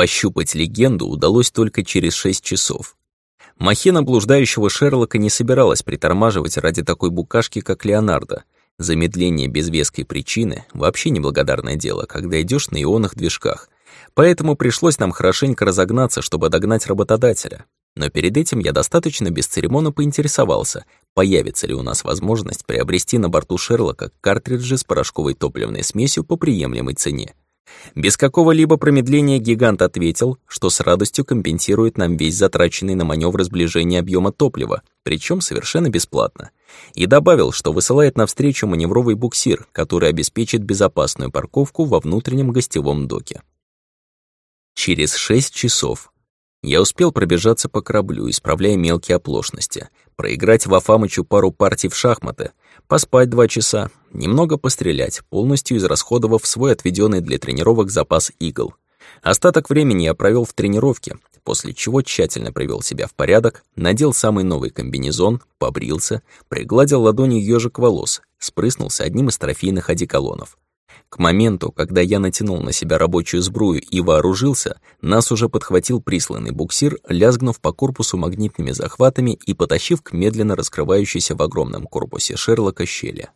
Пощупать легенду удалось только через шесть часов. Махина блуждающего Шерлока не собиралась притормаживать ради такой букашки, как Леонардо. Замедление без веской причины — вообще неблагодарное дело, когда идешь на ионах-движках. Поэтому пришлось нам хорошенько разогнаться, чтобы догнать работодателя. Но перед этим я достаточно бесцеремонно поинтересовался, появится ли у нас возможность приобрести на борту Шерлока картриджи с порошковой топливной смесью по приемлемой цене. Без какого-либо промедления гигант ответил, что с радостью компенсирует нам весь затраченный на маневр сближения объема топлива, причем совершенно бесплатно. И добавил, что высылает навстречу маневровый буксир, который обеспечит безопасную парковку во внутреннем гостевом доке. Через шесть часов я успел пробежаться по кораблю, исправляя мелкие оплошности, проиграть в Афамычу пару партий в шахматы, поспать два часа, немного пострелять, полностью израсходовав свой отведенный для тренировок запас игл. Остаток времени я провел в тренировке, после чего тщательно привел себя в порядок, надел самый новый комбинезон, побрился, пригладил ладонью ежик волос, спрыснулся одним из трофейных одеколонов. К моменту, когда я натянул на себя рабочую сбрую и вооружился, нас уже подхватил присланный буксир, лязгнув по корпусу магнитными захватами и потащив к медленно раскрывающейся в огромном корпусе Шерлока щели.